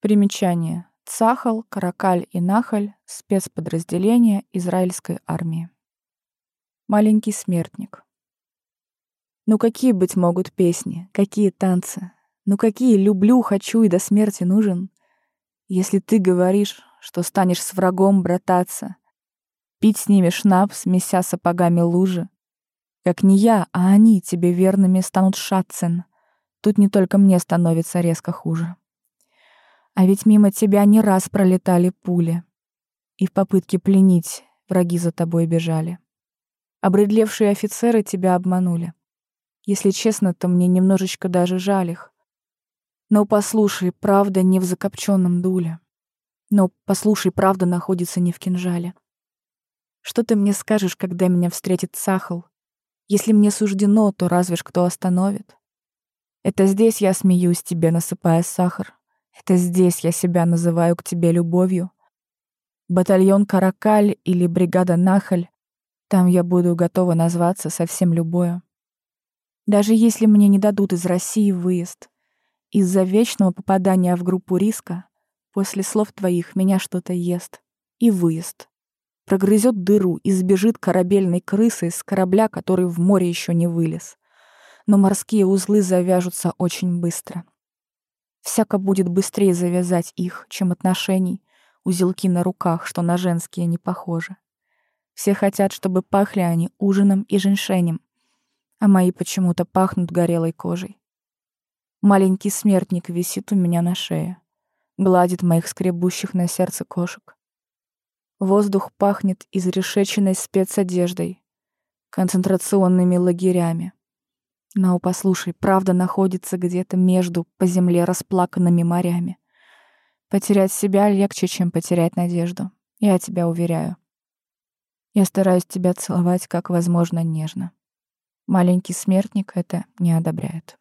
Примечание. Цахал, Каракаль и Нахаль — спецподразделения израильской армии. Маленький смертник. Ну какие быть могут песни, какие танцы, ну какие люблю, хочу и до смерти нужен, если ты говоришь, что станешь с врагом брататься, пить с ними шнапс, меся сапогами лужи, как не я, а они тебе верными станут шатцен. Тут не только мне становится резко хуже. А ведь мимо тебя не раз пролетали пули, и в попытке пленить враги за тобой бежали. Обрыдлевшие офицеры тебя обманули. Если честно, то мне немножечко даже жаль их. Но послушай, правда не в закопченном дуле. Но послушай, правда находится не в кинжале. Что ты мне скажешь, когда меня встретит Сахал? Если мне суждено, то разве ж кто остановит? Это здесь я смеюсь тебе, насыпая сахар. Это здесь я себя называю к тебе любовью. Батальон Каракаль или бригада Нахаль, там я буду готова назваться совсем любое. Даже если мне не дадут из России выезд, из-за вечного попадания в группу риска, после слов твоих меня что-то ест. И выезд. Прогрызет дыру и сбежит корабельной крысой с корабля, который в море еще не вылез. Но морские узлы завяжутся очень быстро. Всяко будет быстрее завязать их, чем отношений, узелки на руках, что на женские не похожи. Все хотят, чтобы пахли они ужином и женьшенем, а мои почему-то пахнут горелой кожей. Маленький смертник висит у меня на шее, гладит моих скребущих на сердце кошек. Воздух пахнет изрешеченной спецодеждой, концентрационными лагерями. Но, послушай, правда находится где-то между по земле расплаканными морями. Потерять себя легче, чем потерять надежду. Я тебя уверяю. Я стараюсь тебя целовать как возможно нежно. Маленький смертник это не одобряет.